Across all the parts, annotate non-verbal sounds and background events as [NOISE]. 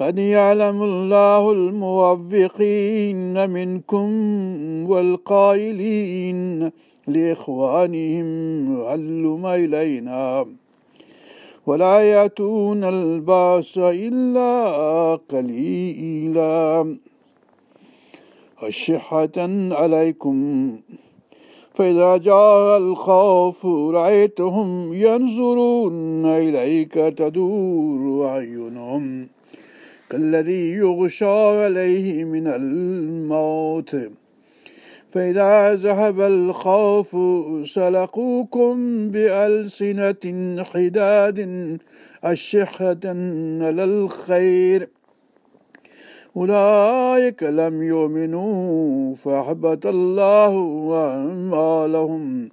قد يعلم الله الموفقين منكم والقائلين لإخوانهم علم إلينا ولا يأتون الباس إلا قليلا الشحة عليكم فإذا جاء الخوف رأيتهم ينظرون إليك تدور أعينهم كالذي يغشى عليه من الموت فإذا ذهب الخوف سلقوكم بألسنة حداد أشحة على الخير أولئك لم يؤمنوا فأحبط الله أعمالهم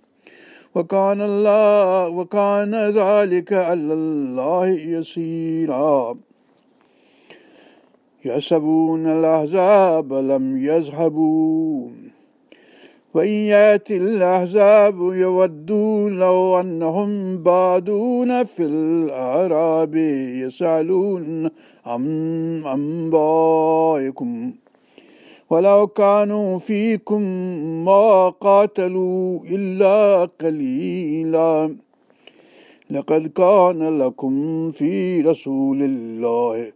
وكان الله وكان ذلك على الله يسيرا يحسبون الأحزاب لم يذهبوا وإن يأتي الأحزاب يودوا لو أنهم بادون في الأعراب يسألون عن أنبائكم ولو كانوا فيكم ما قاتلوا إلا قليلا لقد كان لكم في رسول الله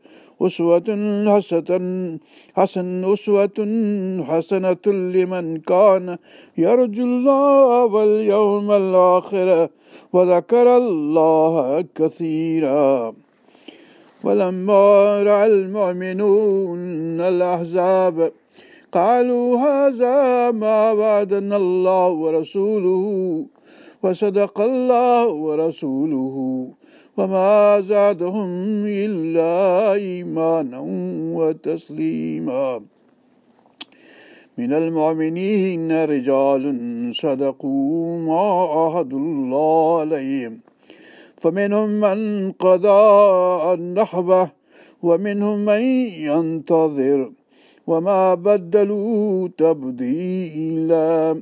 أسوة حسنة حسن أسوة حسنة لمن كان يرجو الله واليوم الآخر وذكر الله كثيرا ولما رأى المؤمنون الأحزاب قالوا هذا ما وعدنا الله ورسوله وصدق الله ورسوله وما زادهم إلا إيمانا وتسليما من المؤمنين رجال صدقوا ما عهد الله عليهم فمنهم من قضى النحبة ومنهم من ينتظر وما بدلوا تبديلا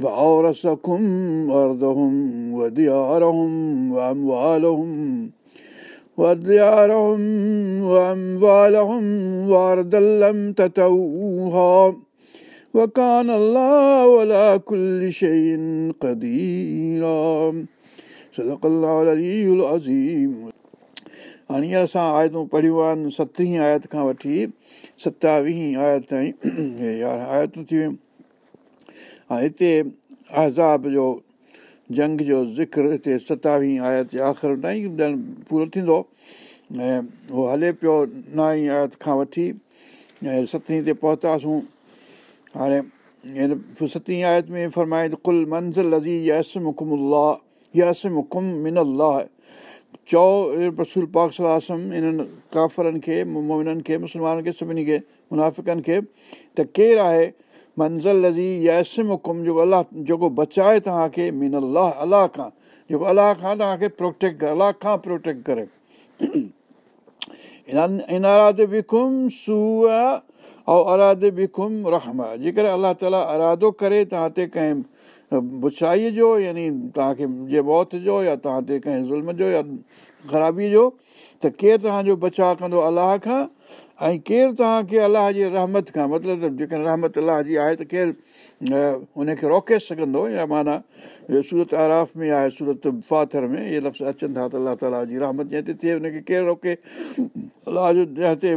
हाणे असां आयतूं पढ़ियूं आहिनि सतीं आयत खां वठी सतावीह आयत ताईं यारहं يار थी वियूं ऐं हिते अहज़ाब जो जंग जो ज़िक्र हिते सतावीह आयत आख़िर ताईं पूरो थींदो ऐं उहो हले पियो नाई आयत खां वठी ऐं सतहीं ते पहुतासूं हाणे हिन सतीं आयत में फ़र्माइत कुल मंज़िल अज़ी यसम कुमु अलाह मिन अलाह चओ रसूल पाक आसम इन्हनि काफ़रनि खे मोमिननि खे मुस्लमाननि खे सभिनी खे मुनाफ़िकनि खे त केरु आहे मंज़ल लज़ी यासिम हुकुम जेको अलाह जेको बचाए तव्हांखे मीन अलाह खां जेको अलाह खां तव्हांखे प्रोटेक्ट करे अलाह खां प्रोटेक्ट करे जेकर अलाह अरादो करे तव्हां ते कंहिं भुछाईअ जो यानी तव्हांखे जे मौत जो या तव्हां ते कंहिं ज़ुल्म जो या ख़राबीअ जो त केरु तव्हांजो बचाउ कंदो अलाह खां ऐं केरु तव्हांखे अलाह जी रहमत खां मतिलबु जेका रहमत अलाह जी आहे त केरु हुनखे रोके सघंदो या माना सूरत आराफ़ में आहे सूरत फातर में इहे लफ़्ज़ अचनि था त अल्ला ताला जी रहमत जीअं थिए हुनखे केरु रोके अलाह जो हिते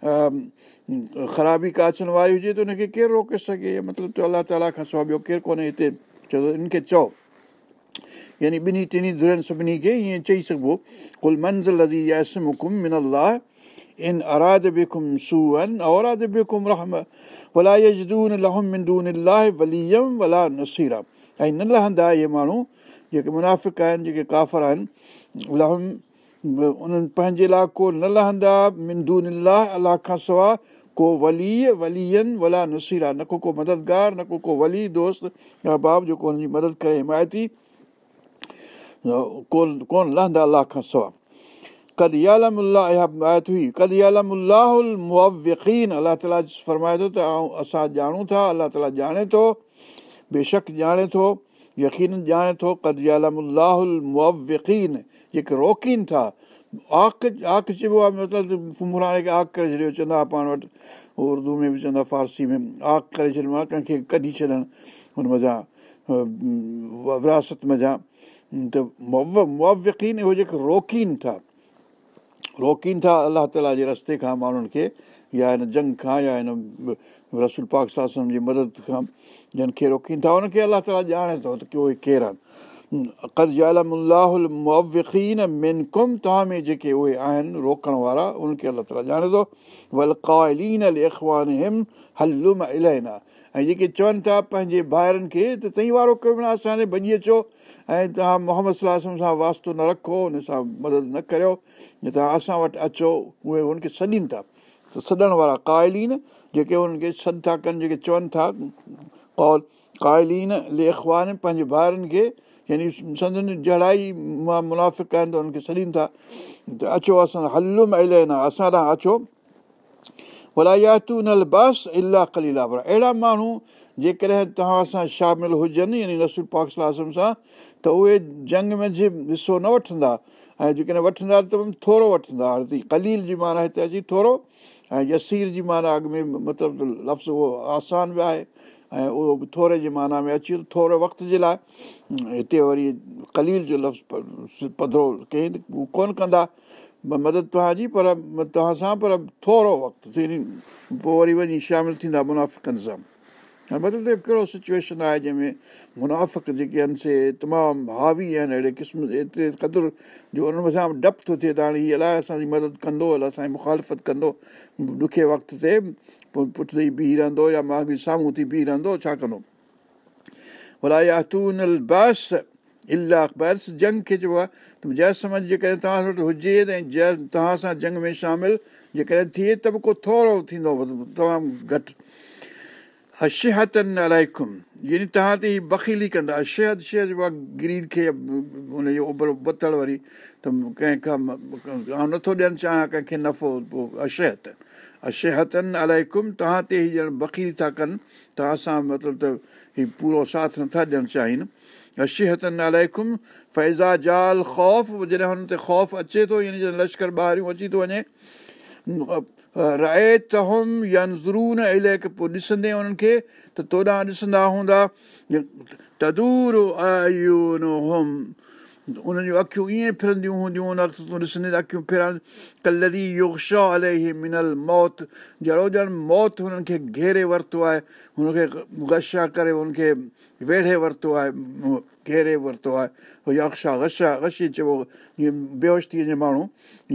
ख़राबी का अचनि वारी हुजे त हुनखे केरु रोके सघे मतिलबु त अलाह ताला खां सवाबियो केरु कोन्हे हिते चवंदो इनखे चओ यानी ॿिन्ही टिनी धुरनि सभिनी खे ईअं चई सघिबो कुल मंज़िल इसम कुम मिनल ला लहंदा इहे माण्हू जेके मुनाफ़िक आहिनि जेके काफ़र आहिनि पंहिंजे लाइ को न लहंदा अलाह खां वली कोन वला नसीरा न को को मददगार न को को वली दोस्त या बाब जेको हुनजी मदद करे हिमायती कोन कोन लहंदा अलाह खां सवाइ कदयालम अला इहा हुई कदयालम अलाह मुआवीन अल्ला ताला फरमाए थो त ऐं असां ॼाणूं था अलाह ताला ॼाणे थो बेशक ॼाणे थो यकीन ॼाणे थो कदयालम अलअवीन जेके रौक़ीन था आक आक चइबो आहे मतिलबु फुमराणे खे आग करे छॾियो चवंदा हुआ पाण वटि उर्दू में बि चवंदा फारसी में आक करे छॾियो आहे कंहिंखे कढी छॾणु हुन मज़ा विरासत मा तव मुआवीन इहो जेके रौक़ीन था रोकीनि था अलाह ताला जे रस्ते खां माण्हुनि खे या हिन जंग खां या हिन रसूल पाक सासन जी मदद खां जिन खे रोकीनि था उनखे अलाह ताला ॼाणे थो त की उहे केरु आहिनि तव्हां में जेके उहे आहिनि रोकण वारा उनखे अलाह ताला ॼाणे थो वलकाइलीन हिम हलुम ऐं जेके चवनि था पंहिंजे भाइरनि खे त तईं वारो कमु न असांजे भॼी अचो ऐं तव्हां मोहम्मद सलाहु सां वास्तो न रखो हुन सां मदद न करियो या तव्हां असां वटि अचो उहे हुनखे सॾीनि था त सॾण वारा क़ाइलीन जेके उन्हनि खे सॾु था कनि जेके चवनि था कौ क़ाइलीन लेखवान पंहिंजे भाइरनि खे यानी सदियुनि जहिड़ा ई मां मुनाफ़िक़ आहिनि त हुनखे सॾीनि था त अचो असां हलो महिल असां तव्हां अचो भला या तूं न बसि अलाह कलीला पर अहिड़ा माण्हू जेकॾहिं तव्हां सां शामिलु हुजनि यानी पाक पाकिसम सां त उहे जंग में जे हिसो न वठंदा ऐं जेकॾहिं वठंदा त थोरो वठंदा हाणे त कलील जी माना हिते अची थोरो ऐं यसीर जी माना अॻु में मतिलबु लफ़्ज़ु उहो आसान बि आहे ऐं उहो बि थोरे जे माना में अची थोरे वक़्त जे लाइ हिते वरी कलील जो लफ़्ज़ पधरो कंहिं कोन्ह कंदा मदद तव्हांजी पर तव्हां सां पर थोरो वक़्तु थी पोइ वरी वञी शामिलु थींदा मुनाफ़िकनि सां मतिलबु कहिड़ो सिचुएशन आहे जंहिंमें मुनाफ़िक जेके आहिनि से तमामु हावी आहिनि अहिड़े क़िस्म एतिरे क़दुरु जो उन सां डपु थो थिए त हाणे हीअ अलाए असांजी मदद कंदो अलाए असांजी मुखालफ़त कंदो ॾुखे वक़्त ते पोइ पुठिते बीह रहंदो या मां बि साम्हूं थी बीह रहंदो छा कंदो भला या तूं बस इला अक़बर जंग खे चइबो आहे त जय समझ जेकॾहिं तव्हां वटि हुजे त जय तव्हां सां जंग में शामिलु जेकॾहिं थिए त बि को थोरो थींदो तमामु घटि अशिहतन अल अलाइखुम यानी तव्हां ते हीउ बखीली कंदा शहद शह ग्रीन खे हुनजो उबर बतल वरी त कंहिंखां नथो ॾियणु चाहियां कंहिंखे नफ़ो पोइ अशहत अशहतनि अल अलाइखुम तव्हां ते ही ॼण बखीली था कनि तव्हां सां मतिलबु त हीउ पूरो साथ नथा ॾियणु चाहिनि ख़ौफ़ अचे थो जॾहिं लश्कर ॿाहिरियूं अची थो वञे तोॾां ॾिसंदा हूंदा उन्हनि जूं अखियूं ईअं फिरंदियूं हूंदियूं उन तूं ॾिसंदे अखियूं फिरनि कलरी योगशा अले हीअ मिनल मौत जहिड़ो ॼण मौत हुननि खे घेरे वरितो आहे हुनखे गशा करे हुनखे खे वेढ़े वरितो आहे घेरे वरितो आहे यक्षा गशा गशी चइबो जीअं बेहशतीअ जे माण्हू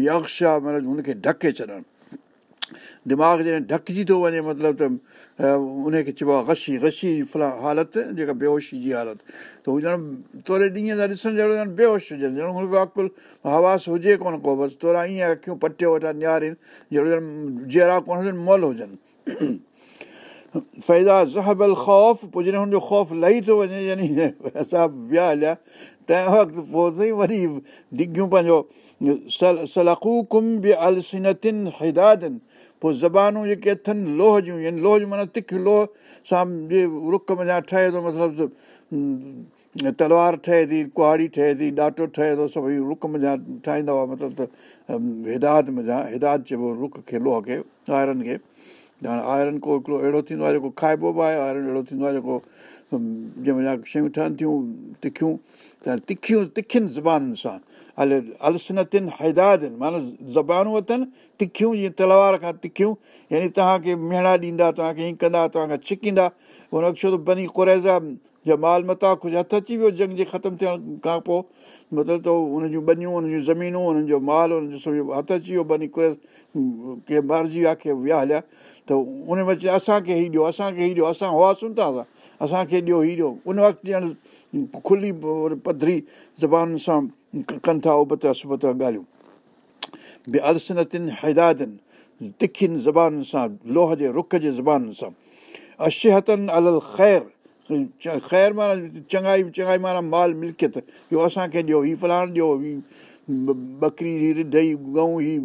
यक्षा मतिलबु हुनखे ढके छॾणु दिमाग़ जॾहिं ढकिजी थो वञे मतिलबु त उनखे चइबो आहे गशी गशी फलां हालत जेका बेहोशी जी हालत त उहो ॼण थोरे ॾींहं जा ॾिसण जहिड़ो बेहोश हुजनि ॼणो अकुलु हवास हुजे कोन्ह को बसि तोरा ईअं अख़ियूं पटियो वटि नियारियुनि जहिड़ा कोन हुजनि मॉल हुजनि [CLEARS THROAT] फैज़ ज़हब अल ख़ौफ़ पोइ जॾहिं हुनजो ख़ौफ़ लही थो वञे यानी [LAUGHS] असां विया हलिया तंहिं वक़्तु पोइ अथई वरी डिगियूं पंहिंजो बि पोइ ज़बानूं जेके अथनि लोह जूं यानी लोह जो माना तिख लोह सां जीअं रुख मञा ठहे थो मतिलबु तलवार ठहे थी कुआारी ठहे थी ॾाटो ठहे थो सभई रुख मञा ठाहींदा हुआ मतिलबु त हिदायत मञा हिदायत चइबो आहे रुख खे लोह खे आयरन खे हाणे आयरन को हिकिड़ो अहिड़ो थींदो आहे जेको खाइबो बि आहे आयरन अहिड़ो थींदो आहे जेको जंहिंमें शयूं ठहनि थियूं तिखियूं त तिखियूं तिखियुनि ज़बाननि सां अल अलसनतिन हैदादिन माना ज़बानूं अथनि तिखियूं जीअं तलवार खां तिखियूं यानी तव्हांखे मेणा ॾींदा तव्हांखे हीअं कंदा तव्हांखां छिकींदा हुन अक्षो त बनी कोरेज़ा जा माल मता कुझु हथु अची वियो जंग जे ख़तमु थियण खां पोइ मतिलबु त उन जूं बनियूं उन जूं ज़मीनूं उन्हनि जो माल उन्हनि जो सभु हथु अची वियो बनी के मारिजी विया के विया हलिया त उनमें असांखे हीउ ॾियो असांखे हीउ ॾियो असां हुआसीं था असां असांखे ॾियो हीउ ॾेयो उन वक़्तु ॼणु खुली पधरी ज़बाननि सां कनि था उबता सुबता ॻाल्हियूं ॿिए अर्सनतनि हैदादनि तिखियुनि ज़बाननि सां लोह जे रुख जे ज़बाननि सां अछिहतनि अल ख़ैरु ख़ैर माना चङाई चङाई माना माल मिल्कियत इहो असांखे ॾियो हीउ फलाण ॾियो बकरी ॻऊं ई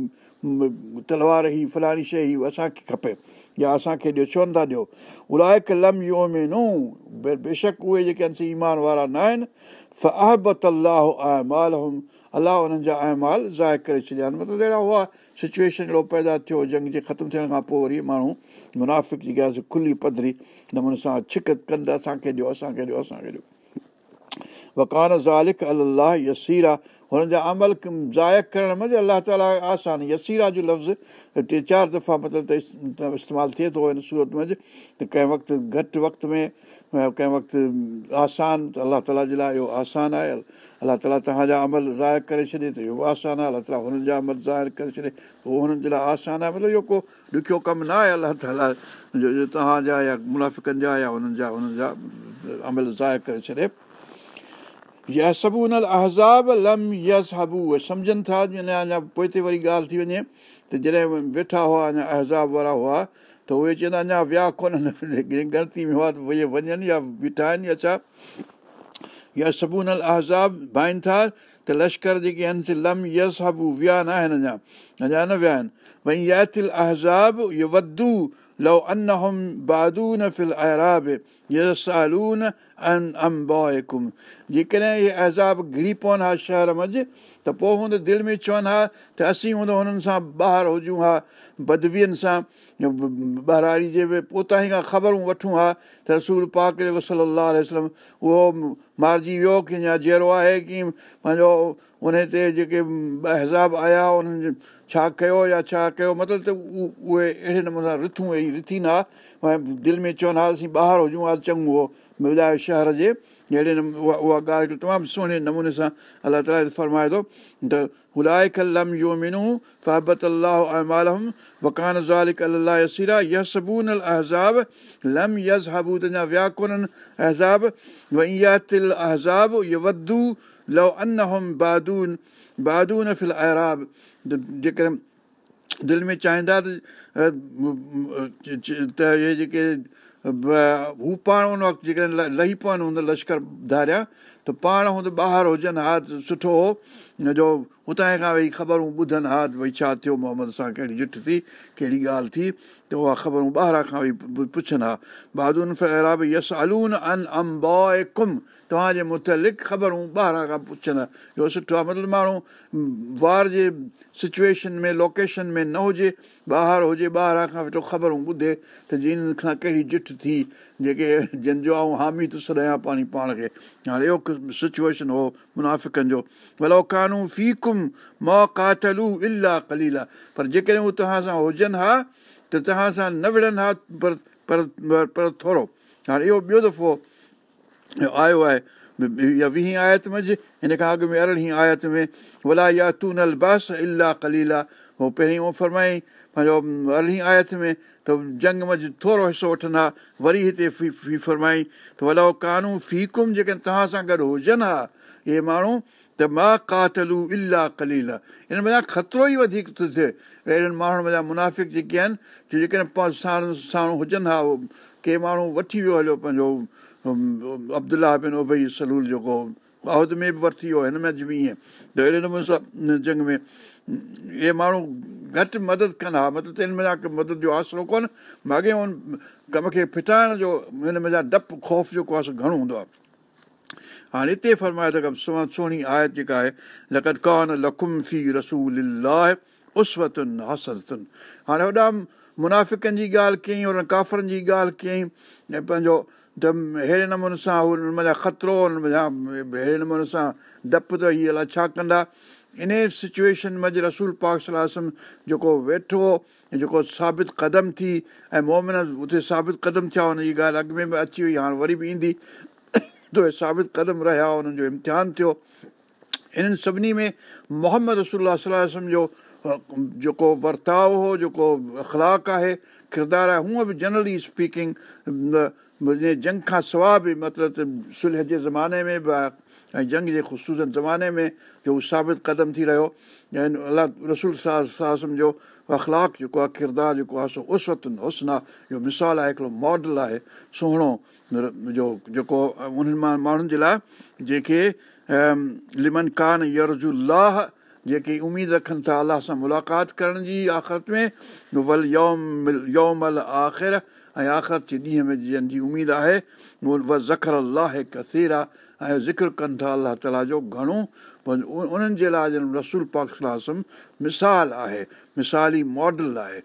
तलवार ई फलाणी शइ हुई असांखे खपे या असांखे ॾियो छो नथा ॾियो यो में नू बे बेशक उहे जेके आहिनि से ईमान वारा न आहिनि फ़हबत अलाह अलाह उन्हनि जा ऐं माल ज़ा करे छॾिया आहिनि मतिलबु अहिड़ा उहा सिचुएशन अहिड़ो पैदा थियो जंग जे ख़तमु थियण खां पोइ वरी माण्हू मुनाफ़िक जेके आहे खुली पधरी नमूने सां छिक कंदा असांखे ॾियो असांखे ॾियो असांखे ॾियो वकान ज़ालिक अलाह ज़ालिक़सीरा हुननि जा अमल ज़ाया करण में अलाह ताला आसान यसीरा जो लफ़्ज़ टे चारि दफ़ा मतिलबु त इस्तेमालु थिए थो हिन सूरत में त कंहिं वक़्तु घटि वक़्त में कंहिं वक़्तु आसान त अल्ला ताला जे लाइ इहो आसान आहे अलाह ताला तव्हांजा अमल ज़ाया करे छॾे त इहो बि आसान आहे अलाह ताला हुननि जा अमल ज़ाहिर करे छॾे उहो हुननि जे लाइ आसान आहे मतिलबु इहो को ॾुखियो कमु न आहे अलाह ताला जो तव्हांजा या मुनाफ़िकनि जा या हुननि जा हुननि जा अमल ज़ाया करे छॾे या सबूनल अहज़ाब लम यस उहे सम्झनि था बि अञा अञा पोइ ते वरी ॻाल्हि थी वञे त जॾहिं वेठा हुआ अञा अहज़ाब वारा हुआ त उहे चवंदा अञा विया कोन गणती में हुआ त उहे वञनि या बीठा आहिनि या छा या सबून अल अहज़ाब भाइनि था त लश्कर जेके आहिनि से लम यस विया न आहिनि अञा अञा न विया आहिनि जेकॾहिं घिरी पवनि हा शहर मंझि त पोइ हूंदो दिलि में चवनि हा त असीं हूंदो हुननि सां ॿाहिरि हुजूं हा बदवियुनि सां बहिराणी जे उतां ई खां ख़बरूं वठूं हा त रसूल पाक जेको सलाहु उहो मारिजी वियो कि जहिड़ो आहे की पंहिंजो उन ते जेके अहज़ाब आया उन्हनि छा कयो या छा कयो मतिलबु त उहे अहिड़े नमूने सां रिथू रिथी न दिलि में चवनि हाल असीं ॿाहिरि हुजूं हाल चङो शहर जे तमामु सुहिणे नमूने सां अलाह ताल फरमाए थोरा यसूना वियाबिल फिल नफ़िलराब जेकॾहिं दिलि में चाहींदा त इहे जेके हू पाण उन वक़्तु जेकॾहिं लही पवनि हूंद लश्कर धारिया त पाण हूंदे ॿाहिरि हुजनि हा त सुठो हो न जो हुतां खां वेही ख़बरूं ॿुधनि हा त भई छा थियो मोहम्मद सां कहिड़ी झिट थी कहिड़ी ॻाल्हि थी त उहा ख़बरूं ॿाहिरां खां वेही पुछनि हा बहादुर न यस अलून अन अम बॉए कुम तव्हांजे मुतलिक़ ख़बरूं ॿाहिरां खां पुछनि इहो सुठो आहे मतिलबु माण्हू वार जे सिचुएशन में लोकेशन में न हुजे ॿाहिरि हुजे ॿाहिरां खां वेठो ख़बरूं ॿुधे त जिन खां कहिड़ी झिठ थी जेके जंहिंजो आऊं हामी थो सॾायां पाणी पाण खे हाणे इहो सिचुएशन हो मुनाफ़िकनि जो भलो कानू फिकुम मौकातू इला कली पर जेकॾहिं उहे तव्हां सां हुजनि हा त तव्हां सां न विढ़नि हा पर पर थोरो हाणे इहो ॿियो दफ़ो आयो आहे इहा वीह आयत मि हिन खां अॻु में अरिड़हीं आयत में भला या तू नल बस इलाह कलीला उहो पहिरीं उहो फ़रमाईं पंहिंजो अरिड़हीं आयत में त जंग मच थोरो हिसो वठंदा वरी हिते फी फी फ़रमाई त भला उहो कानून फीकुम जेके तव्हां सां गॾु हुजनि हा इहे माण्हू त मा कातलू इलाह कलीला इन मथां ख़तरो ई वधीक थो थिए अहिड़नि माण्हुनि वञा मुनाफ़िक जेके आहिनि जेके साण साण हुजनि हा उहो कंहिं माण्हू वठी वियो हलियो पंहिंजो अब्दुला बिन उभइ सलूल जेको आहद में बि वरिती वियो हिन में ज बि ईअं त अहिड़े नमूने सां झंग में इहे माण्हू घटि मदद कनि हा मतिलबु त हिनमें मदद जो आसिरो कोन बाक़ी उन कम खे फिटाइण जो हिनमें डपु ख़ौफ़ जेको आहे घणो हूंदो आहे हाणे हिते फरमाए त सुहिणी आयत जेका आहे लकद कान लखुमी रसूल उसवतुनि हाणे होॾा मुनाफ़िकनि जी ॻाल्हि कयईं काफ़रनि जी ॻाल्हि कयईं ऐं पंहिंजो त अहिड़े नमूने सां उहो उनमें ख़तरो हुन अहिड़े नमूने सां डपु त हीअ अलाए छा कंदा इन सिचुएशन में रसूल पाक सलाहु जेको वेठो हो जेको साबित क़दम थी ऐं मोमिन उते साबित क़दम थिया हुन जी ॻाल्हि अॻ में बि अची वई हाणे वरी बि ईंदी त उहे साबित क़दम रहिया हुननि जो इम्तिहान थियो इन्हनि सभिनी में मोहम्मद रसूल सलाहु जो जेको वर्ताव हो जेको अख़लाक आहे किरदारु आहे हूअं बि जनरली स्पीकिंग मुंहिंजे जंग खां सवाइ बि मतिलबु त सुलह जे ज़माने में बि आहे ऐं जंग जे ख़ुशूसनि ज़माने में जो उहो साबित क़दम थी रहियो ऐं अलाह रसूल साह जो अख़लाक जेको आहे किरदारु जेको आहे सो उसतुनि आहे जो मिसाल आहे हिकिड़ो मॉडल आहे सुहिणो जो जेको उन्हनि मां माण्हुनि जे लाइ जेके लिमन कान य जेके उमेदु रखनि था अलाह सां मुलाक़ात करण जी आख़िरत में वल योम योमल आख़िर ऐं आख़िर जे ॾींहं में जंहिंजी उमेदु आहे ज़खर अलाह कसीर आहे ऐं ज़िक्र कनि था अलाह ताला जो घणो उन्हनि जे लाइ जनम रसूल पाकम मिसाल आहे मिसाली मॉडल आहे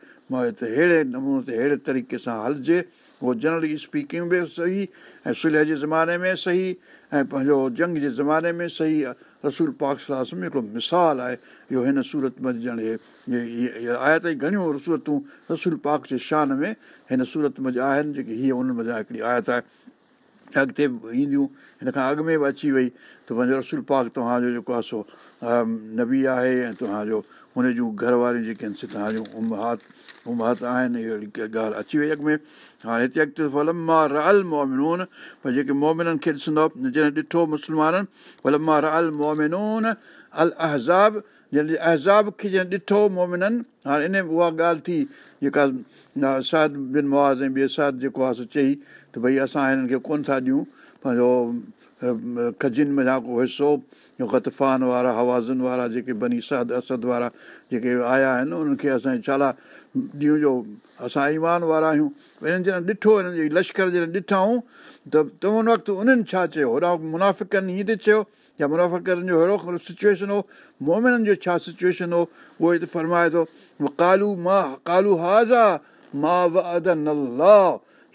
त अहिड़े नमूने ते अहिड़े तरीक़े सां हलिजे उहो जनरली स्पीकिंग बि सही ऐं सुलह जे ज़माने में सही ऐं पंहिंजो जंग जे ज़माने में सही रसूल पाक स्लास में हिकिड़ो मिसाल आहे इहो हिन सूरत में ॼण इहे हे आयती घणियूं सूरतूं रसूल पाक जे शान में हिन सूरत में आहिनि जेके हीअ उन्हनि मज़ा हिकिड़ी आयत आहे अॻिते बि ईंदियूं हिन खां अॻु में बि अची वई त पंहिंजो रसूल पाक तव्हांजो जेको आहे सो नबी आहे ऐं तव्हांजो हुन जूं घर वारियूं जेके आहिनि से तव्हां जूं उमहा उमा आहिनि अहिड़ी ॻाल्हि अची वई अॻु में हाणे हिते अॻिते वलमा रल मोमिनून पर जेके मोमिननि खे ॾिसंदो जॾहिं ॾिठो मुस्लमाननि वलमा र अल मोमिनोन अल अहज़ाब जॾहिं अहज़ाब खे जॾहिं ॾिठो मोमिननि हाणे इन उहा ॻाल्हि थी जेका साद बिन मुआज़ ऐं ॿिए साद जेको आहे सो चई त भई असां हिननि खे कोन था ॾियूं पंहिंजो खजिन में को हिसो ग़तफ़ान वारा हवाज़नि वारा जेके बनी सद असद वारा जेके आया आहिनि उन्हनि खे असांजे शाला ॾींहं जो असां ईमान वारा आहियूं इन्हनि जॾहिं ॾिठो हिननि जे लश्कर जॾहिं ॾिठाऊं त त हुन वक़्तु उन्हनि छा चयो होॾां मुनाफ़िकनि कनि हीअं त चयो या मुनाफ़िकनि जो अहिड़ो सिचुएशन हो मोमिननि जो छा सिचुएशन हो उहो ई त फरमाए थो कालू मां कालू हाज़ा मां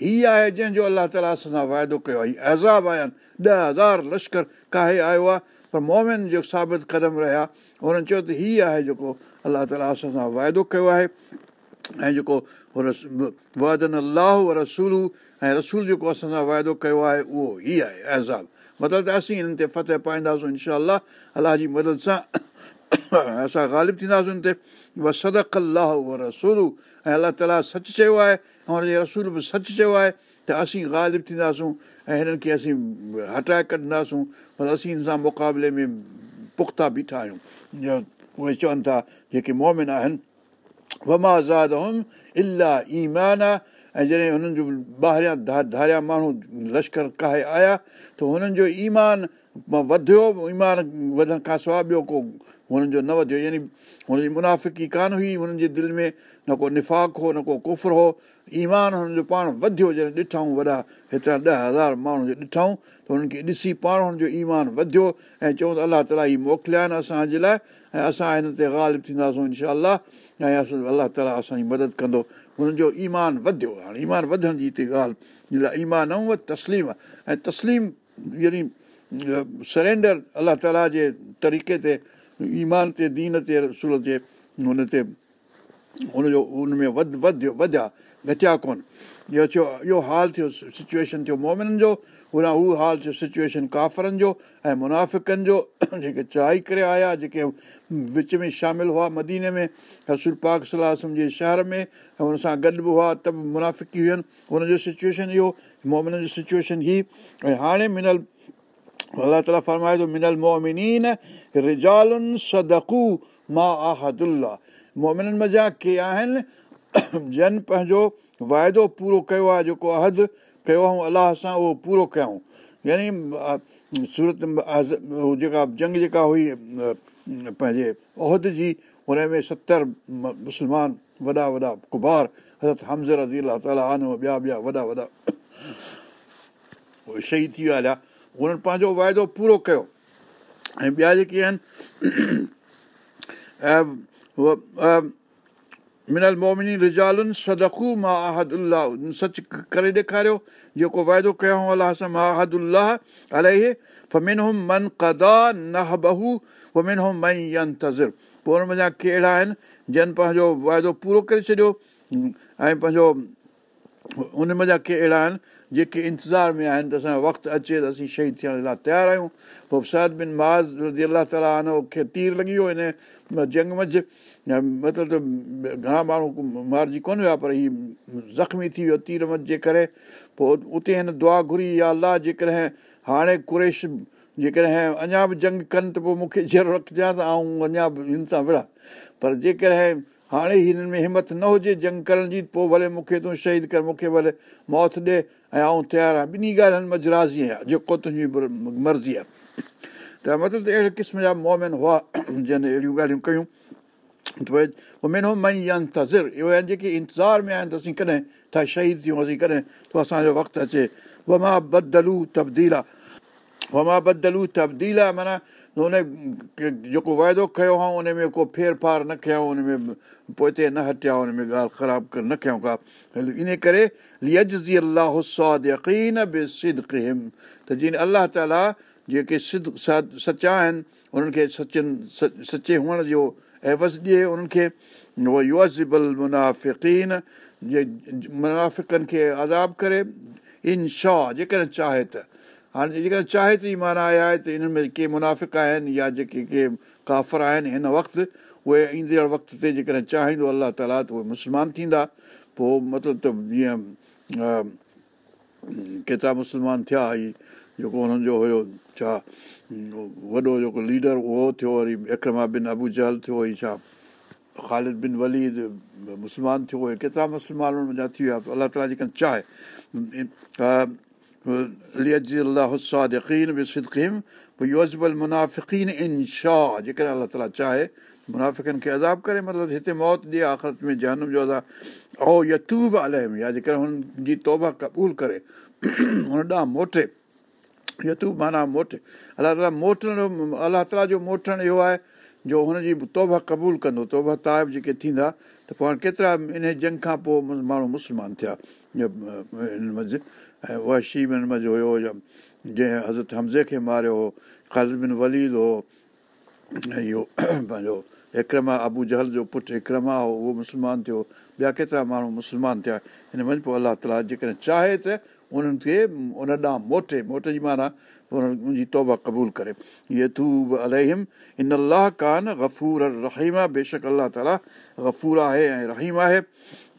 हीअ आहे जंहिंजो अलाह ताला असां सां वाइदो कयो आहे हीअ एज़ाब आया आहिनि ॾह हज़ार लश्कर काहे आयो आहे पर मोमिन जो साबित क़दम रहिया हुननि चयो त हीअ आहे जेको अलाह ताला असां सां वाइदो कयो आहे ऐं जेको वदन अलाह रसूल ऐं रसूल जेको असां सां वाइदो कयो आहे उहो ई आहे ऐज़ाबु मतिलबु त असीं हिननि ते फतह पाईंदासीं इनशा अलाह जी मदद सां [COUGHS] असां ग़ालिबु थींदासीं हिन ते बसि सदक अलाह रसूल ऐं अलाह ताला सचु चयो आहे ऐं हुनजे रसूल बि सचु चयो आहे त असीं ग़ालिब थींदासूं ऐं हिननि खे असीं हटाए कढंदासूं पर असीं हिन सां मुक़ाबले में पुख़्ता बीठा आहियूं उहे चवनि था जेके मोमिन आहिनि वमा आज़ाद ओम इलाह ईमान आहे ऐं जॾहिं हुननि जो ॿाहिरियां धा धारिया माण्हू लश्कर काहे आया त हुननि जो ईमान वधियो ईमान वधण खां सवाइ ॿियो को हुननि जो न वधियो यानी हुनजी मुनाफ़िकी कान हुई हुननि जे दिलि में न को निफ़ाक़ हो न को कुफ़िर हो ईमान हुननि जो पाण वधियो जॾहिं ॾिठऊं वॾा हेतिरा ॾह हज़ार माण्हू ॾिठऊं त हुननि खे ॾिसी पाण हुनजो ईमान वधियो ऐं चऊं त अलाह ताला ही मोकिलिया आहिनि असांजे लाइ ऐं असां हिन ते ॻाल्हि थींदासीं इनशा ऐं असां अलाह ताला असांजी मदद कंदो हुनजो ईमान वधियो हाणे ईमान वधण जी हिते ॻाल्हि इलाही ईमान ऐं तस्लीम आहे ऐं तस्लीम यानी सरेंडर अलाह ताला जे तरीक़े ते ईमान ते दीन ते रसूल जे हुन ते हुनजो हुन में वध वधियो वधिया घटिया कोन इहो थियो इहो हाल थियो सिचुएशन थियो मोमिननि जो हुन उहो हाल थियो सिचुएशन काफ़रनि जो ऐं मुनाफ़िकनि जो जेके चढ़ाई करे आया जेके विच में शामिलु हुआ मदीने में हसूल पाक सलाहु जे शहर में ऐं हुन सां गॾु बि हुआ त बि मुनाफ़िकी हुयनि हुनजो सिचुएशन इहो मोमिननि जो सिचुएशन ई ऐं हाणे मिनल अलाह ताला फरमाए थो मिनल मोमिनीन रिजालुनि सदकू मां आहदुल्ला मोमिननि मज़ा के आहिनि जन [COUGHS] पंहिंजो वाइदो पूरो कयो आहे जेको अहद कयो ऐं अलाह सां उहो पूरो कयाऊं यानी सूरत जेका जंग जेका हुई पंहिंजे उहिद जी हुन में सतरि मुस्लमान वॾा वॾा कुबार हज़रत हमज़र अज़ी ताला आन ॿिया ॿिया वॾा वॾा शहीद थी विया हलिया हुननि पंहिंजो वाइदो पूरो कयो ऐं ॿिया जेके आहिनि [CLEARS THROAT] सच करे ॾेखारियो जेको वाइदो कयऊं फ़मिन पोइ हुन मुंहिंजा कहिड़ा आहिनि जिन पंहिंजो वाइदो पूरो करे छॾियो ऐं पंहिंजो में जा के अहिड़ा आहिनि जेके इंतज़ार में आहिनि त असांजो वक़्तु अचे त असीं शहीद थियण लाइ तयारु आहियूं पोइ सैद बिन माज़ी अलाह ताला आहे न तीर लॻी वियो हिन जंग मंझि मतिलबु त घणा माण्हू मारिजी कोन विया पर हीअ ज़ख़्मी थी वियो तीर मंझि जे करे पोइ उते हिन दुआ घुरी या अलाह जेकॾहिं हाणे कुरेश जेकॾहिं अञा बि जंग कनि त पोइ मूंखे ज़रूरु रखिजांइ त आऊं अञा बि हिन सां विढ़ा पर जेकॾहिं हाणे हिननि में हिमत न हुजे जंग करण जी पोइ भले मूंखे तूं शहीद कर मूंखे भले मौत ॾे ऐं आऊं तयारु आहियां ॿिन्ही ॻाल्हियुनि में जाज़ी आहियां जेको तुंहिंजी मर्ज़ी आहे त मतिलबु त अहिड़े क़िस्म जा मोमिन हुआ जिन अहिड़ियूं ॻाल्हियूं कयूं मेन हो मई मेन तज़िर इहो आहिनि जेके इंतज़ार में आहिनि त असीं कॾहिं छा शहीद थियूं असीं कॾहिं पोइ असांजो वक़्तु अचे वमा बदलू वामा वमा बदलू तबदील आहे माना उन जेको वाइदो कयो हुओ उन में को फेर फार न खंयो उन में पोइ हिते न हटिया उन में ॻाल्हि ख़राबु न खयऊं का इन करे यकीन बि त जीअं अलाह ताला जेके सिद सचा आहिनि उन्हनि खे सचनि सचे हुअण जो अहवज़ु ॾिए उन्हनि खे उहो युआबल मुनाफ़िक़ीन जे मुनाफ़िकनि खे आज़ाबु करे इनशा जेकॾहिं चाहे त हाणे जेकॾहिं चाहे त ई माना आया आहे त इन्हनि में के मुनाफ़िक़ आहिनि या जेके के काफ़र आहिनि हिन वक़्तु उहे ईंदड़ वक़्त ते जेकॾहिं चाहींदो अलाह ताला त उहे मुस्लमान थींदा पोइ मतिलबु त जीअं केतिरा मुस्लमान थिया ई जेको हुननि जो हुयो छा वॾो जेको लीडर उहो थियो वरी अक्रमा बिन अबू अबूजल थियो ई छा ख़ालिद बिन वलीद मुस्लमान थियो केतिरा मुस्लमान हुन जा थी विया अलाह ताला जेकॾहिं चाहे सिदकीम पोइ योज़बल मुनाफ़िक़ीन इन शाह जेकॾहिं अलाह ताला चाहे मुनाफ़िकनि खे अज़ाब करे मतिलबु हिते मौत ॾिए आख़िरत में जहनम जो अदा ओ यतूब अलहम या जेकॾहिं हुननि जी तौबा क़बूल करे हुन ॾांहुं मोटे यतूब माना मोटे अलाह ताला मोटण अलाह ताला जो मोटणु इहो आहे जो हुनजी तौबा क़बूल कंदो तौबा ताइब जेके थींदा त पोइ हाणे केतिरा इन जंग खां पोइ माण्हू मुस्लमान थिया ऐं उही बि हिन जो हुयो जंहिं हज़रत हमज़े खे मारियो हो ख़ाज़िमिन वलीद हो ऐं इहो [CLEARS THROAT] पंहिंजो इकरमा अबू जहल जो पुटु इकरमा हो उहो मुस्लमान थियो ॿिया केतिरा माण्हू मुस्लमान थिया हिन वञ पोइ अलाह ताला जेकॾहिं चाहे त उन्हनि खे उन ॾांहुं मोटे मोट जी माना उन्हनि मुंहिंजी तौबा क़बूल करे इहे तू बि अलम इन अलाह कान ग़फ़ूर रहीम आहे बेशक अलाह ताला ग़फ़ूर आहे ऐं रहीम आहे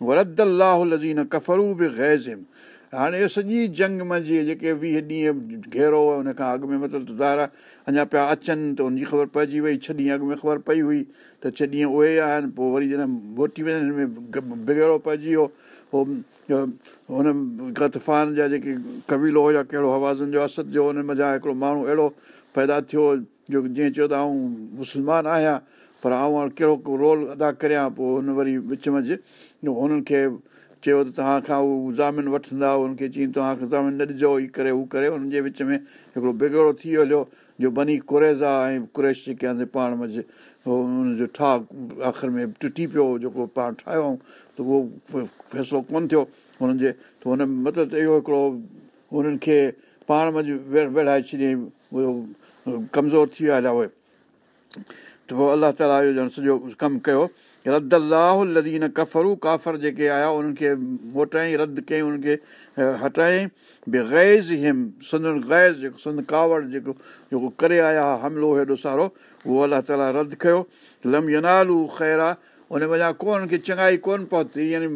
वरद लज़ीन कफ़रू बि गैज़िम हाणे इहो सॼी जंग मंझि जेके वीह ॾींहं घेरो हुन खां अॻु में मतिलबु दारा अञा पिया अचनि त हुनजी ख़बर पइजी वई छह ॾींहं अॻु में ख़बर पई हुई त छह ॾींहं उहे आहिनि पोइ वरी जॾहिं मोटी वञनि हिन में बिगड़ो पइजी वियो पोइ हुन गतफ़ान जा जेके कबीलो हुया कहिड़ो हवाज़नि जो असद जो हुन मज़ा हिकिड़ो माण्हू अहिड़ो पैदा थियो जो जीअं चयो त आऊं मुस्लमान आहियां पर आऊं हाणे कहिड़ो रोल अदा करियां पोइ हुन वरी विच मंझि हुननि खे चयो त तव्हांखां उहो ज़ामिन वठंदा हुनखे चई तव्हांखे ज़ामिन न ॾिजो हीअ करे हू करे हुननि जे विच में हिकिड़ो बिगड़ो थी हलियो जो बनी कुरेज़ा ऐं कुरेश जेके आहिनि पाण मि उहो हुनजो ठाह आख़िरि में टुटी पियो जेको पाण ठाहियो त उहो फ़ैसिलो कोन थियो हुननि जे त हुन मतिलबु त इहो हिकिड़ो हुननि खे पाण मे विढ़ाए छॾियईं उहो कमज़ोर थी विया उहे त पोइ अलाह ताला इहो ॼण सॼो कमु कयो रद अलाह लाहीन कफरू काफ़र जेके आया उन्हनि खे मोटायईं रद कयईं उनखे हटायई भई गैज़ हिम सन गैज़ जेको सन कावड़ जेको जेको करे आया हुआ हमिलो हेॾो सारो उहो अलाह ताला रद कयो लम लमयनालूरु आहे उन वञा को खे चङाई कोन पहुती यानी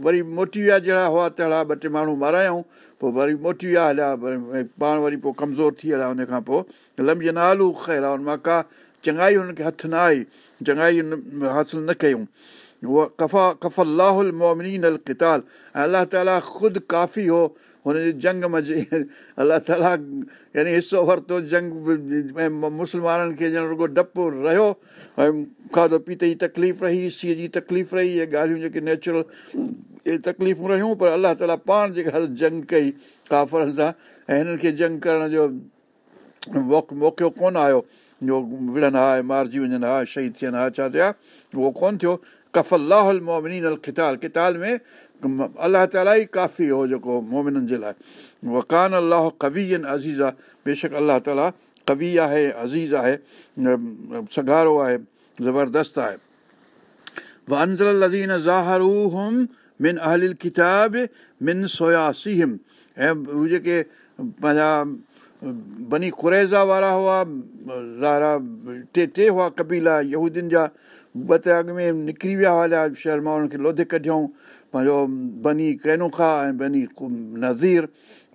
वरी मोटी विया जहिड़ा हुआ तहिड़ा ॿ टे माण्हू मारायऊं पोइ वरी मोटी विया हलिया वरी पाण वरी पोइ कमज़ोर थी हलिया उनखां पोइ लम लमयनालूरु आहे उन मां का चङाई हुनखे हथु न आई जंगाई हासिलु न कयूं उहा कफ़ा कफ़लाहल मोमिन अल किताल ऐं अलाह ताला ख़ुदि काफ़ी हो हुनजी जंग म अल ताली यानी हिसो वरितो जंग ऐं मुसलमाननि खे ॼण रुगो डपु रहियो ऐं खाधो पीते जी तकलीफ़ रही सीअ जी तकलीफ़ रही ऐं ॻाल्हियूं जेके नेचुरल तकलीफ़ूं रहियूं पर अल्ला ताला पाण जेके जंग कई काफ़रनि सां ऐं हिननि खे जंग करण जो मौक़ो कोन विड़न आहे मारजी वञनि हा शहीद थियनि हा छा थिया उहो कोन्ह थियो कफ़ अलोमाल किताल में अल्लाह ताली काफ़ी हो जेको मोमिननि जे लाइ वान अल अलाह कवी अज़ीज़ आहे बेशक अल्लाह ताल कवी आहे अज़ीज़ आहे सगारो आहे ज़बरदस्तु आहे वंज़र ज़ाहिर किताब मिन सोयासी ऐं हू जेके पंहिंजा बनी कुरेज़ा वारा हुआ ज़ारा टे टे हुआ कबीला यहूदियुनि जा ॿ त अॻु में निकिरी विया हुआ शहर मां उन्हनि खे लोधे कढियऊं पंहिंजो बनी कैनुखा ऐं बनी नज़ीर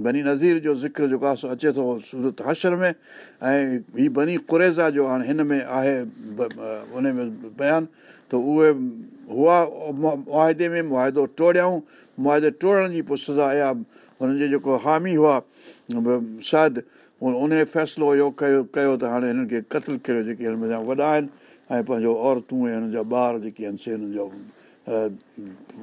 बनी नज़ीर जो ज़िक्र जेको आहे सो अचे थो सूरत हशर में ऐं हीअ बनी कुरेज़ा जो हाणे हिन में आहे उन में बयानु त उहे हुआ मुआदे में मुआदो टोड़ियऊं मुआदे टोड़ण जी पोइ सज़ा या हुननि जेको हामी हुआ सद उन उन फ़ैसिलो इहो कयो कयो त हाणे हिननि खे क़तल कयो जेके हिन मुंहिंजा वॾा आहिनि ऐं पंहिंजो औरतूं ऐं हुननि जा ॿार जेके आहिनि से हिननि जो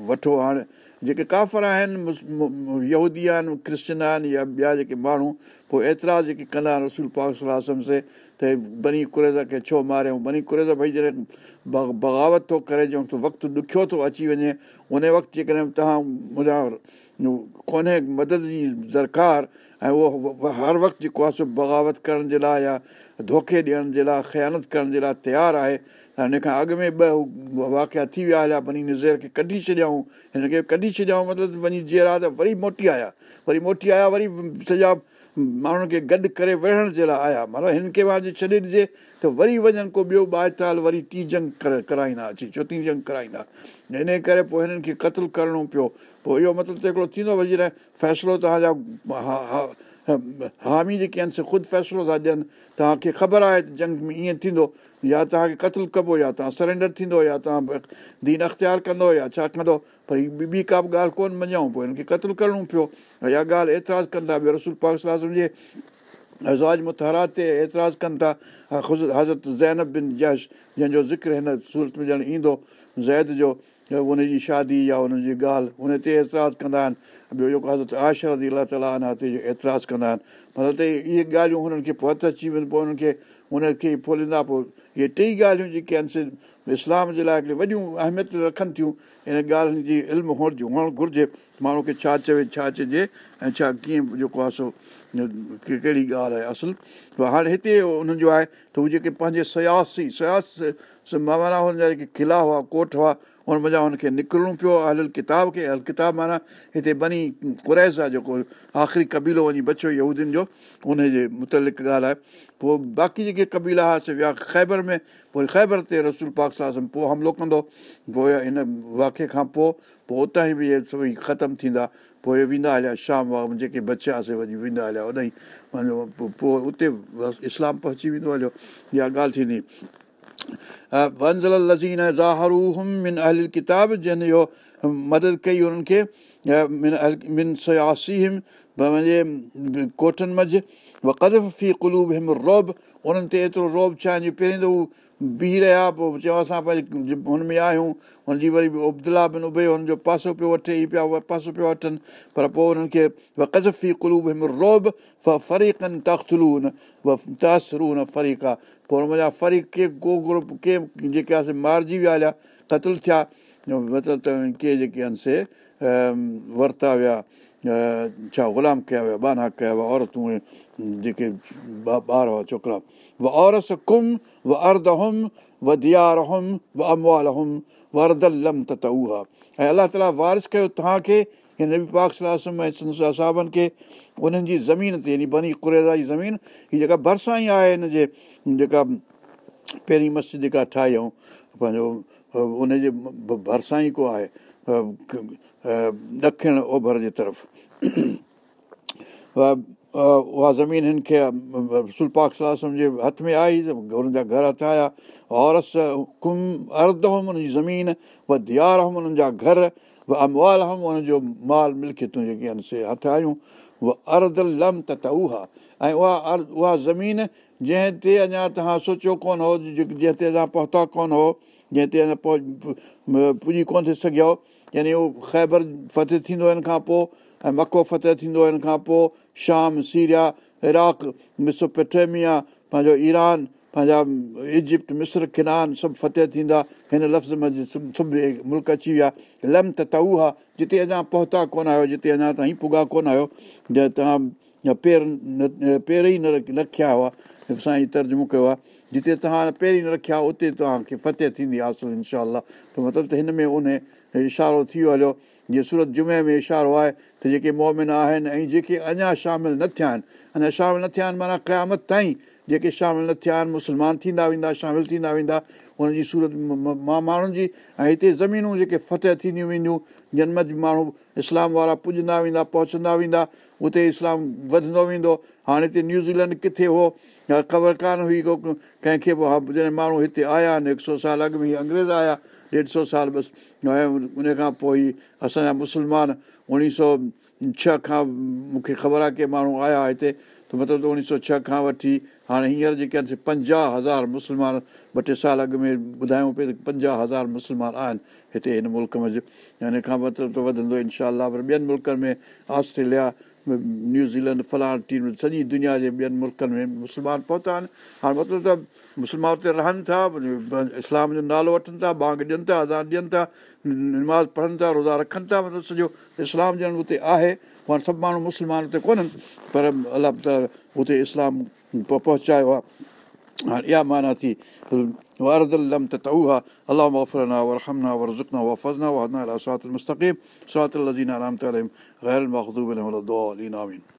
वठो हाणे जेके काफ़र आहिनि यहूदी आहिनि क्रिश्चन आहिनि या ॿिया जेके माण्हू पोइ एतिरा जेके कंदा आहिनि रसूल पाक पाकम से त बनी कुरेज़ खे छो मारे ऐं बनी कुरेज़ भई जॾहिं बग़ावत थो करे जऊं वक़्तु ॾुखियो थो अची वञे उन वक़्तु जेकॾहिं तव्हां मुंहिंजा कोन्हे मदद जी दरकारु ऐं उहो हर वक़्तु जेको आहे सो बग़ावत करण जे लाइ या धोखे ॾियण जे लाइ ख़यानत करण जे लाइ तयारु आहे त हिन खां अॻु में ॿ वाक़िया थी विया हुया वञी नज़ेर खे कढी छॾियाऊं हिनखे कढी छॾियाऊं मतिलबु वञी जीअर आहे त वरी मोटी आया वरी मोटी आया वरी सॼा माण्हुनि खे गॾु करे विढ़ण जे लाइ आया माना हिनखे छॾे ॾिजे त वरी वञनि को ॿियो ॿाएताल वरी टी जंग कर कराईंदा अची चोथी जंग कराईंदा हिन करे पोइ हिननि खे क़तलु करिणो पियो पोइ इहो मतिलबु त हिकिड़ो थींदो वज़ीर फ़ैसिलो तव्हांजा हा हा हामी जेके आहिनि से ख़ुदि फ़ैसिलो था ॾियनि तव्हांखे ख़बर आहे त जंग में ईअं थींदो या तव्हांखे क़तलु कबो या तव्हां सरेंडर थींदो या तव्हां दीन अख़्तियार कंदो या छा कंदो पर हीअ ॿी का बि ॻाल्हि कोन मञऊं पोइ हिनखे क़तलु करिणो पियो इहा ॻाल्हि एतिराज़ु कनि था ॿियो रसूल पाकिस्म जे अज़ाज मुतहरा ते एतिराज़ु कनि था हज़रत ज़ैनब बिन जश जंहिंजो ज़िक्र हिन सूरत में ॼण ईंदो ज़ैद जो हुनजी शादी या हुनजी ॻाल्हि उन ते एतिराज़ु कंदा आहिनि ॿियो जेको हज़रत आशर ई अला ताला हिते एतिराज़ु कंदा आहिनि पर हिते इहे ॻाल्हियूं हुननि खे पोइ हथु अची वञनि पोइ हुननि खे हुनखे फोलींदा पोइ इहे टई ॻाल्हियूं जेके आहिनि से इस्लाम जे लाइ हिकिड़ी वॾियूं अहमियत रखनि थियूं इन ॻाल्हियुनि जी इल्मु हुअणु हुअणु घुरिजे माण्हू खे छा चवे छा चइजे ऐं छा कीअं जेको आहे सो कहिड़ी ॻाल्हि आहे असुलु हाणे हिते हुननि जो आहे त हू जेके पंहिंजे सयासी सयास माना जा जेके क़िला हुआ कोठ हुआ हुन मज़ा हुनखे निकिरणो पियो हल किताब खे अल किताब माना हिते बनी क़ुरैस आहे जेको आख़िरी कबीलो वञी बचियो यूदियुनि जो हुनजे मुतलिक़ ॻाल्हि आहे पोइ बाक़ी जेके कबीला हुआसीं विया ख़ैबर में पोइ ख़ैबर ते रसूल पाक सां पोइ हमिलो कंदो पोइ हिन वाक़े खां पोइ पोइ उतां ई बि इहे सभई ख़तमु थींदा पोइ वेंदा हलिया शाम वाम जेके बचियासीं वञी वेंदा हलिया होॾां ई पोइ उते इस्लाम पहुची वेंदो हलियो इहा ॻाल्हि थींदी वंज़ल लज़ीन ऐं ज़ाहरु मिन अलील किताब जिन जो मदद कई हुननि खेसी हिम पंहिंजे कोठनि मझि वज़फ़ी कुलूब हिम रौब उन्हनि ते एतिरो रौब छा आहे पहिरीं त हू बीह रहिया पोइ असां पंहिंजे आहियूं हुनजी वरी बि उब्दुला बिन उबे हुनजो पासो पियो वठे ई पिया उहा पासो पियो वठनि पर पोइ हुननि खे कुलूब कज़फ़ी कुलूबनि तख़्तुलू तासरू फ़रीक़ा पोइ हुन जा को ग्रुप के जेके आहे से मारिजी विया हलिया क़तलु थिया मतिलबु त के जेके आहिनि से वरिता विया छा ग़ुलाम कया विया बाना कया विया औरतूं जेके ॿार हुआ छोकिरा व औरस कुम व अर्द हुम व धीअर व वम्वाल हुउमि वरदल त उहा ऐं अलाह ताला वारिस कयो तव्हांखे हिन बि पाक सलाहु ऐं साहबनि खे उन्हनि जी ज़मीन ते यानी बनी कुरेदा जी ज़मीन हीअ जेका भरिसां ई आहे हिन जे जेका पहिरीं मस्जिद जेका ठाहियऊं पंहिंजो उनजे भरिसां ई को आहे ॾखिण ओभर जे तरफ़ उहा ज़मीन हिन हिनखे पाक सलाह जे हथ में आई त हुननि जा घर हथु आया औरस कुम अर्द हुउमि उन जी ज़मीन व दियार हुउमि उन्हनि जा घर वम्वाल हुअमि उन्हनि जो माल मिल्कियतूं जेके आहिनि से हथ आहियूं उहा अर्द लम त त उहा ऐं उहा अर उहा ज़मीन जंहिं ते अञा तव्हां सोचियो कोन हो जंहिं ते अञा पहुता कोन हो जंहिं ते अञा पहुच पुॼी कोन थी सघियो यानी उहो ख़ैबर फ़तिह थींदो हिन खां पोइ ऐं मको फ़तेह थींदो हिन खां पोइ शाम सीरिया इराक मिसोपेटेमिया पंहिंजो ईरान पंहिंजा इजिप्ट मिस्र किनान सभु फ़तिह थींदा हिन लफ़्ज़ में सभु मुल्क अची विया लम त तऊ हा जिते अञा पहुता कोन आहियो जिते अञा ताईं पुॻा कोन आहियो ज तव्हां पेर न पेर ई न रखिया हुआ साईं तर्जुमो कयो आहे जिते तव्हां पहिरीं न रखिया उते तव्हांखे फ़तेह थींदी हासिलु इनशा त मतिलबु त हिन में उन इशारो थी वियो हलियो जीअं सूरत जुमे में इशारो आहे त जेके मोमिन आहिनि ऐं जेके अञा शामिलु न थिया आहिनि अञा शामिलु न थिया आहिनि माना क़यामत ताईं जेके शामिलु न थिया आहिनि मुस्लमान थींदा वेंदा शामिलु थींदा वेंदा हुनजी सूरत मां माण्हुनि जी ऐं हिते ज़मीनूं जेके फ़तह थींदियूं वेंदियूं जनम माण्हू इस्लाम वारा पुॼंदा वेंदा पहुचंदा वेंदा उते इस्लाम वधंदो वेंदो हाणे हिते न्यूज़ीलैंड किथे हो ख़बर कान हुई को कंहिंखे बि हा जॾहिं माण्हू हिते आया आहिनि हिकु सौ साल अॻु में ई अंग्रेज़ आया ॾेढ सौ साल बसि ऐं उन खां पोइ ई असांजा मुस्लमान उणिवीह सौ छह खां मूंखे ख़बर आहे की माण्हू आया हिते त मतिलबु त उणिवीह सौ छह खां वठी हाणे हींअर जेके आहिनि पंजाहु हज़ार मुस्लमान ॿ टे साल अॻु में ॿुधायूं पिए त पंजाहु हज़ार मुस्लमान आहिनि हिते हिन मुल्क में ऐं हिन खां मतिलबु त वधंदो इनशा पर ॿियनि मुल्कनि में ऑस्ट्रेलिया न्यूज़ीलैंड फलाण टीम सॼी दुनिया जे ॿियनि मुल्कनि में मुस्लमान पहुता आहिनि हाणे मतिलबु त मुस्लमान हुते रहनि था इस्लाम जो नालो वठनि था बांग ॾियनि था अज़ान ॾियनि था निमाज़ पढ़नि था रोज़ा रखनि था मतिलबु सॼो इस्लाम ॼण हुते आहे पाण सभु माण्हू मुस्लमान हुते कोन्हनि पर अलाह ताला हुते इस्लाम पहुचायो आहे हाणे इहा माना थी وارد لم تتعوها اللهم اغفر لنا وارحمنا وارزقنا وحفظنا وهدنا الى صراط المستقيم صراط الذين انعمت عليهم غير المغضوب عليهم ولا الضالين امين